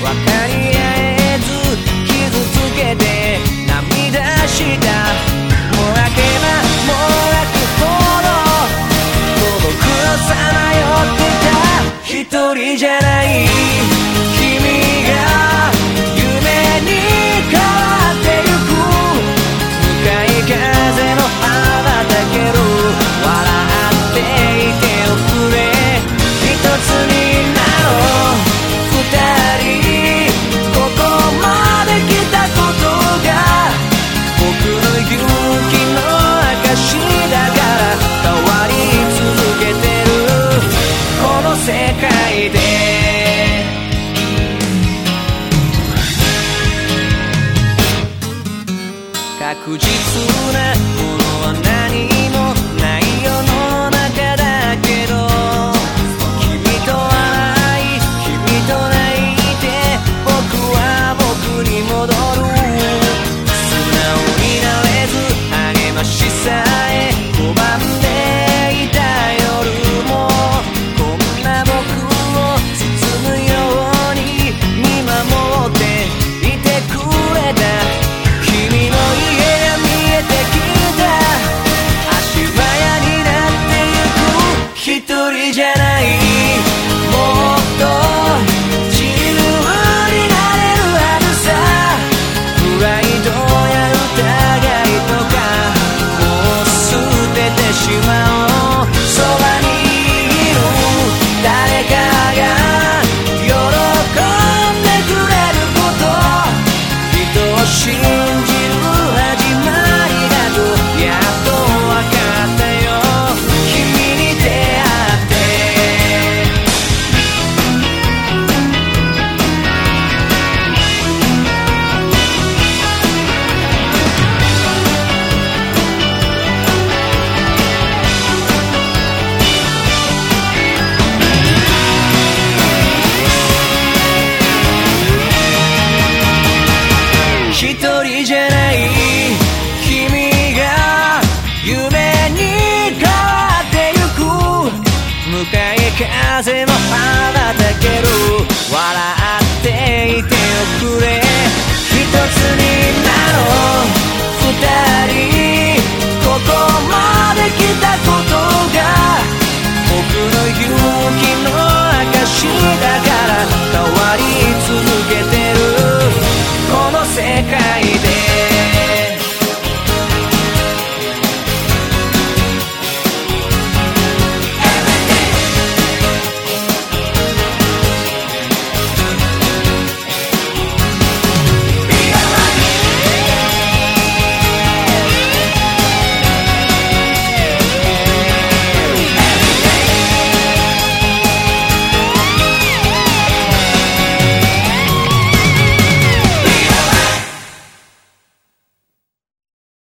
分かり合えず傷つけて涙した pouco 風も羽ばたける。笑っていておくれ。一つになろう。二人ここまで来たことが僕の勇気の証。